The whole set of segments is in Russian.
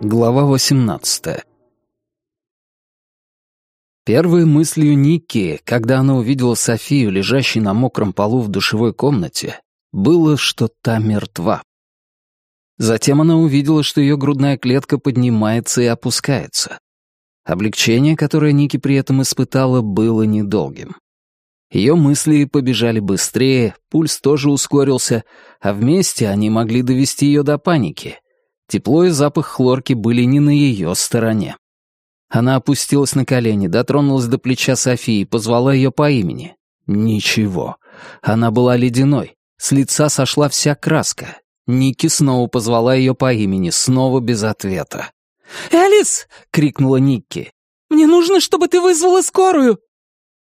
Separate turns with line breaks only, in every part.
Глава 18 Первой мыслью Ники, когда она увидела Софию, лежащей на мокром полу в душевой комнате, было, что та мертва. Затем она увидела, что ее грудная клетка поднимается и опускается. Облегчение, которое Ники при этом испытала, было недолгим. Ее мысли побежали быстрее, пульс тоже ускорился, а вместе они могли довести ее до паники. Тепло и запах хлорки были не на ее стороне. Она опустилась на колени, дотронулась до плеча Софии, позвала ее по имени. Ничего. Она была ледяной. С лица сошла вся краска. Ники снова позвала ее по имени, снова без ответа.
«Элис!» — крикнула Никки. «Мне нужно, чтобы ты вызвала скорую!»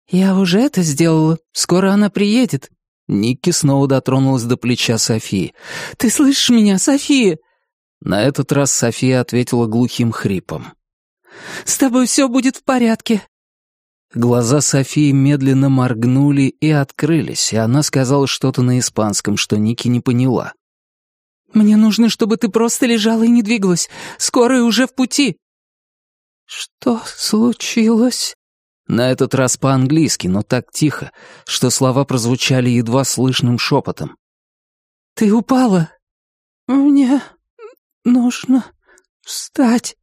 «Я уже это сделала. Скоро она приедет».
Никки снова дотронулась до плеча Софии.
«Ты слышишь меня, София?»
На этот раз София ответила глухим хрипом.
«С тобой все будет в порядке».
Глаза Софии медленно моргнули и открылись, и она сказала что-то на испанском, что Ники не поняла.
«Мне нужно, чтобы ты просто лежала и не двигалась. Скорая уже в пути».
«Что случилось?»
На этот раз по-английски, но так тихо, что слова прозвучали едва слышным шепотом.
«Ты упала?»
«Мне нужно встать».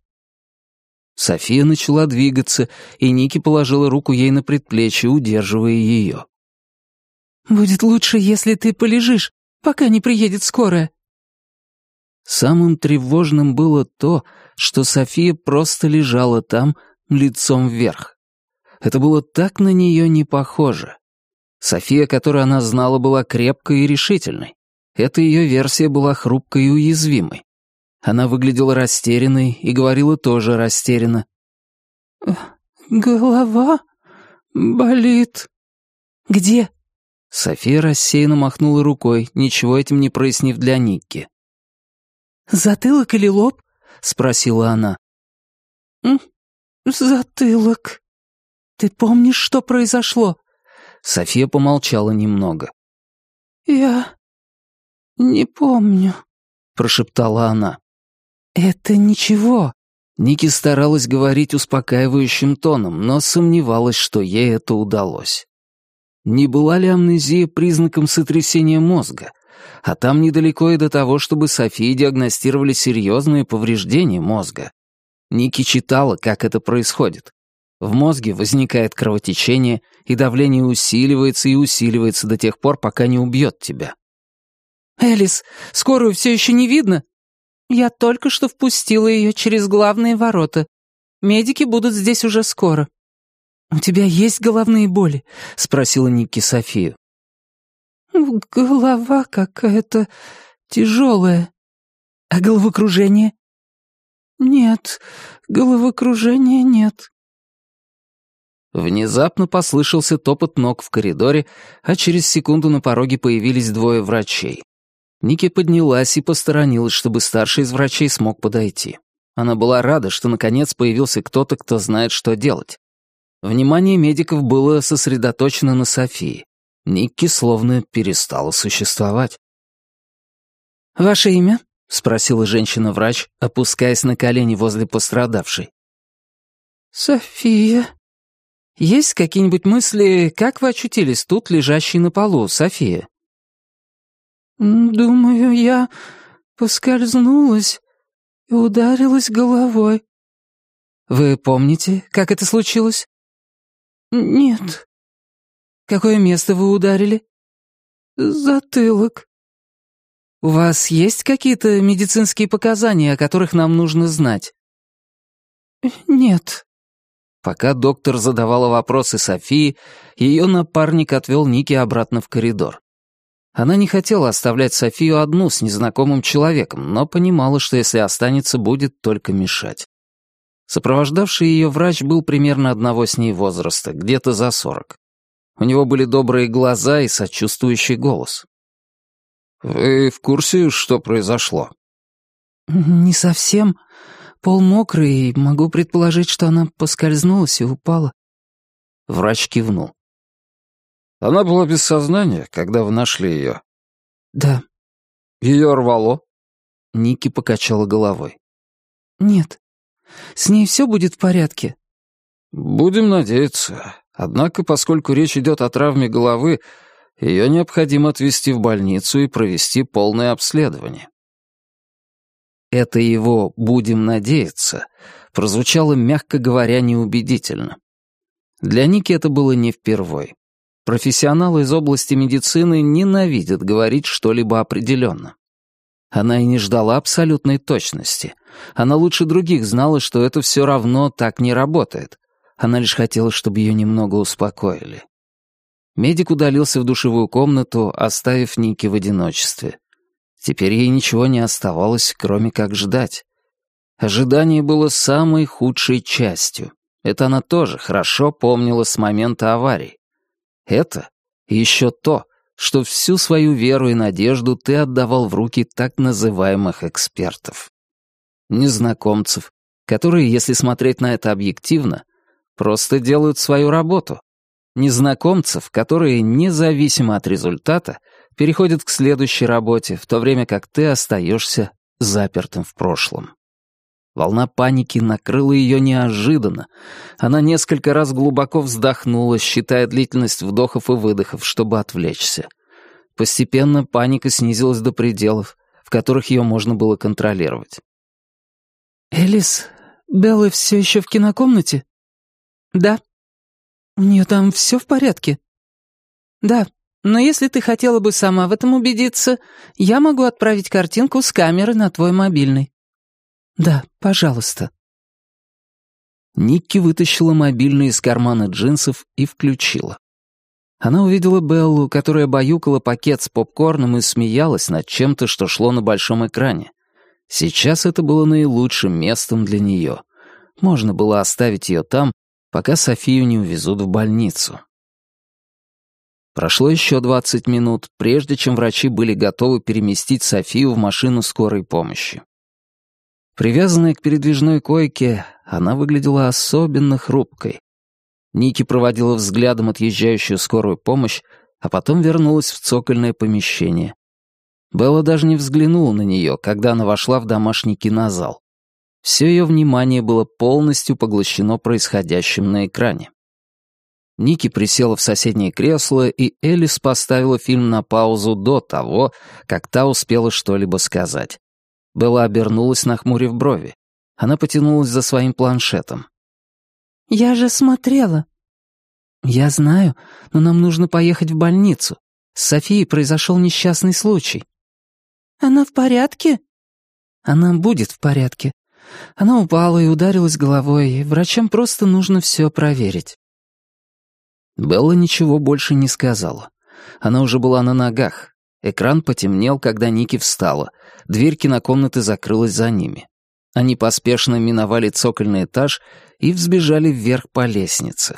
София начала двигаться, и Ники положила руку ей на предплечье, удерживая ее.
«Будет лучше, если ты полежишь, пока не приедет скорая».
Самым тревожным было то, что София просто лежала там, лицом вверх. Это было так на нее не похоже. София, которую она знала, была крепкой и решительной. Эта ее версия была хрупкой и уязвимой. Она выглядела растерянной и говорила тоже растерянно.
«Голова болит».
«Где?»
София рассеянно махнула рукой, ничего этим не прояснив для Никки.
«Затылок или лоб?»
— спросила она.
«Затылок».
«Ты помнишь, что произошло?»
София помолчала немного.
«Я не помню», —
прошептала она.
«Это ничего».
Ники старалась говорить успокаивающим тоном, но сомневалась, что ей это удалось. Не была ли амнезия признаком сотрясения мозга? А там недалеко и до того, чтобы Софии диагностировали серьезные повреждения мозга. Ники читала, как это происходит. В мозге возникает кровотечение, и давление усиливается и усиливается до тех пор, пока не убьет тебя.
«Элис, скорую все еще не видно?»
«Я только что впустила ее через главные ворота. Медики будут здесь уже скоро».
«У тебя есть головные боли?» — спросила Ники Софию.
«Голова какая-то тяжелая».
«А головокружение?»
«Нет, головокружения нет».
Внезапно послышался топот ног в коридоре, а через секунду на пороге появились двое врачей. Ники поднялась и посторонилась, чтобы старший из врачей смог подойти. Она была рада, что наконец появился кто-то, кто знает, что делать. Внимание медиков было сосредоточено на Софии. Никки словно перестала существовать.
«Ваше имя?» — спросила
женщина-врач, опускаясь на колени возле пострадавшей.
«София»,
есть какие-нибудь мысли, как вы очутились тут, лежащей на полу, София?»
«Думаю, я поскользнулась и ударилась головой».
«Вы помните, как это случилось?»
«Нет».
«Какое место вы ударили?»
«Затылок».
«У вас есть какие-то медицинские показания, о которых нам нужно знать?»
«Нет».
Пока доктор задавала вопросы Софии, ее напарник отвел Ники обратно в коридор. Она не хотела оставлять Софию одну с незнакомым человеком, но понимала, что если останется, будет только мешать. Сопровождавший ее врач был примерно одного с ней возраста, где-то за сорок. У него были добрые глаза и сочувствующий голос. «Вы в курсе, что произошло?»
«Не совсем. Пол мокрый, и могу предположить, что она поскользнулась и упала».
Врач кивнул. «Она была без сознания, когда вы нашли ее?»
«Да».
«Ее рвало?» Ники покачала головой.
«Нет. С ней все будет в порядке?»
«Будем надеяться. Однако, поскольку речь идет о травме головы, ее необходимо отвезти в больницу и провести полное обследование». Это его «будем надеяться» прозвучало, мягко говоря, неубедительно. Для Ники это было не впервой. Профессионалы из области медицины ненавидят говорить что-либо определенно. Она и не ждала абсолютной точности. Она лучше других знала, что это все равно так не работает. Она лишь хотела, чтобы ее немного успокоили. Медик удалился в душевую комнату, оставив Ники в одиночестве. Теперь ей ничего не оставалось, кроме как ждать. Ожидание было самой худшей частью. Это она тоже хорошо помнила с момента аварии. Это еще то, что всю свою веру и надежду ты отдавал в руки так называемых экспертов. Незнакомцев, которые, если смотреть на это объективно, просто делают свою работу. Незнакомцев, которые, независимо от результата, переходят к следующей работе, в то время как ты остаешься запертым в прошлом. Волна паники накрыла ее неожиданно. Она несколько раз глубоко вздохнула, считая длительность вдохов и выдохов, чтобы отвлечься. Постепенно паника снизилась до пределов, в которых ее можно было контролировать.
«Элис, Белла все еще в кинокомнате?» «Да». «У нее там все в порядке?» «Да, но если ты хотела бы сама в этом убедиться, я могу отправить картинку с камеры на твой мобильный». «Да, пожалуйста».
Никки вытащила мобильный из кармана джинсов и включила. Она увидела Беллу, которая баюкала пакет с попкорном и смеялась над чем-то, что шло на большом экране. Сейчас это было наилучшим местом для нее. Можно было оставить ее там, пока Софию не увезут в больницу. Прошло еще 20 минут, прежде чем врачи были готовы переместить Софию в машину скорой помощи. Привязанная к передвижной койке, она выглядела особенно хрупкой. Ники проводила взглядом отъезжающую скорую помощь, а потом вернулась в цокольное помещение. Белла даже не взглянула на нее, когда она вошла в домашний кинозал. Все ее внимание было полностью поглощено происходящим на экране. Ники присела в соседнее кресло, и Элис поставила фильм на паузу до того, как та успела что-либо сказать. Белла обернулась, нахмурив брови. Она потянулась за своим планшетом.
«Я же смотрела». «Я знаю, но нам нужно поехать в больницу. С Софией произошел несчастный случай». «Она в порядке?» «Она будет в порядке. Она упала и ударилась головой, врачам просто нужно все проверить». Белла ничего больше не сказала. Она уже была на ногах. Экран потемнел, когда Ники встала. Дверь кинокомнаты закрылась за ними. Они поспешно миновали цокольный этаж и взбежали вверх по лестнице.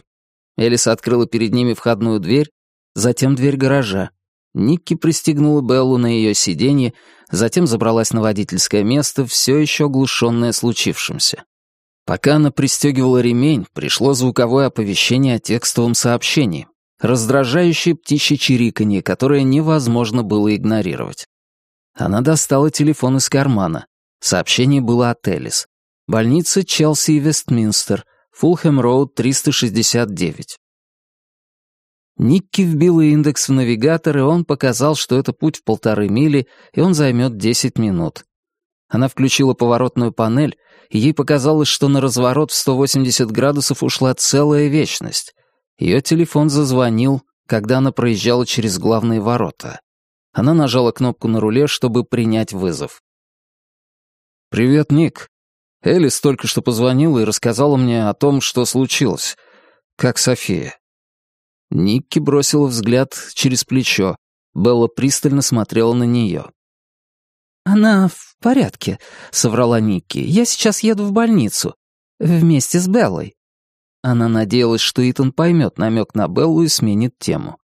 Элис открыла перед ними входную дверь, затем дверь гаража. Никки пристегнула Беллу на ее сиденье, затем забралась на водительское место, все еще оглушенное случившимся. Пока она пристегивала ремень, пришло звуковое оповещение о текстовом сообщении. Раздражающее птичье чириканье, которое невозможно было игнорировать. Она достала телефон из кармана. Сообщение было от Элис. Больница Челси и Вестминстер, Фулхэм-Роуд, 369. Никки вбила индекс в навигатор, и он показал, что это путь в полторы мили, и он займет 10 минут. Она включила поворотную панель, и ей показалось, что на разворот в 180 градусов ушла целая вечность. Ее телефон зазвонил, когда она проезжала через главные ворота. Она нажала кнопку на руле, чтобы принять вызов. «Привет, Ник. Элис только что позвонила и рассказала мне о том, что случилось. Как София». Никки бросила взгляд через плечо. Белла пристально смотрела на нее. «Она в порядке», — соврала Никки. «Я сейчас еду в больницу. Вместе с Беллой».
Она надеялась, что Итан поймет намек на Беллу и сменит тему.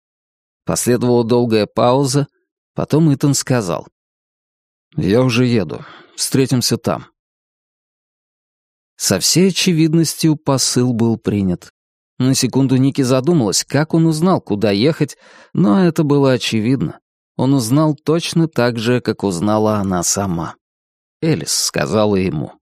Последовала долгая пауза, потом Итан сказал. «Я уже еду. Встретимся там». Со всей очевидностью посыл был принят. На секунду Ники задумалась, как он узнал, куда ехать, но это было очевидно. Он узнал точно так же, как узнала она сама. Элис сказала ему.